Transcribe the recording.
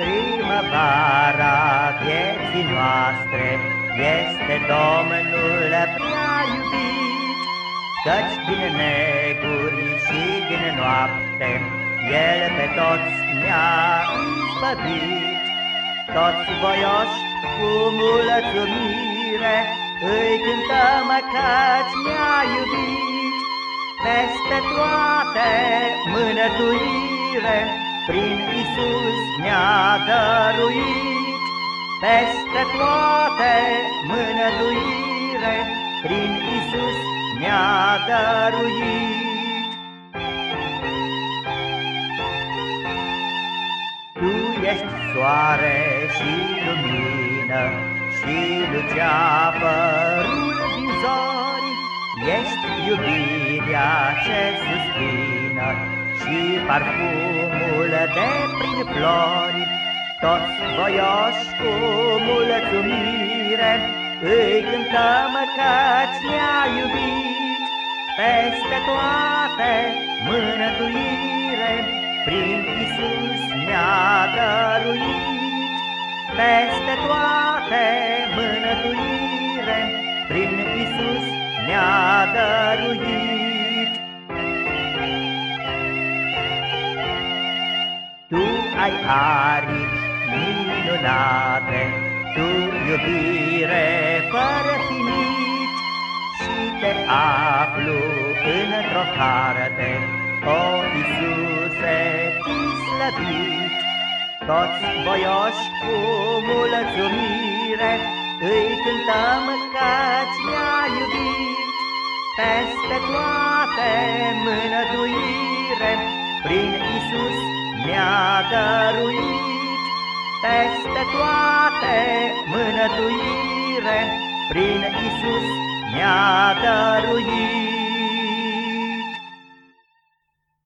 Primăvara vieții noastre este Domnul prea iubit, Căci din neguri și din noapte El pe toți ne-a izbăvit. Toți voioși cu mulțumire Îi cântăm căci ne-a iubit, Peste toate mânătuire prin Isus ne-a dăruit peste toate mânătuire, prin Isus ne-a dăruit. Tu ești soare și lumină și luceafărul din zori, ești iubirea ce suspină și parfumul de prin flori, toți voioși cu mulțumire, îi cântăm căci ne-a iubit, peste toate mânătuire, prin Isus ne-a dăruit, peste toate mânătuire, prin Isus ne-a dăruit. Ai aripi minunate, Tu iubire fără finit, Și te aflu într-o carte, O Iisuse, fi slăbit. Toți voioși cu mulțumire, Îi cântăm căci ne-a iubit, Peste toate dăruit peste toate mânătuire, prin Isus ne-a dăruit.